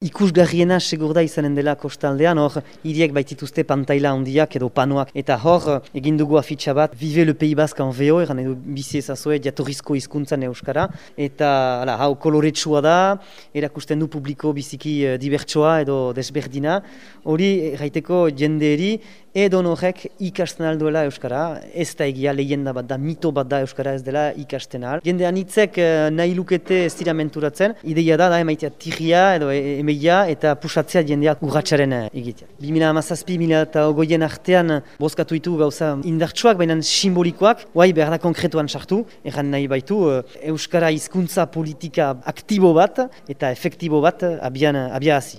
Ikusgarriena segur da izanen dela kostaldean, hor hiriek baitituzte pantaila handiak edo panoak. Eta hor egin dugu afitxa bat, Vive le Pays Basque en VO, eran edo bizi ezazue, jatorrizko hizkuntzan euskara. Eta hala, hau koloretsua da, erakusten du publiko biziki uh, dibertsoa edo desberdina. Hori, gaiteko jendeeri, edo horrek ikasten alduela euskara. Ez da egia lehenda bat da, mito bat da euskara ez dela ikasten al. Jende anitzek uh, nahi lukete ez dira menturatzen. Ideia da, da emaitea tirria edo e eta pusatzea jendeak urratxaren egitea. 2008-2008 artean bozkatu ditu gauza indartsuak, baina simbolikoak, guai behar da konkretuan sartu, erran nahi baitu Euskara hizkuntza politika aktibo bat eta efektibo bat abian, abia hazi.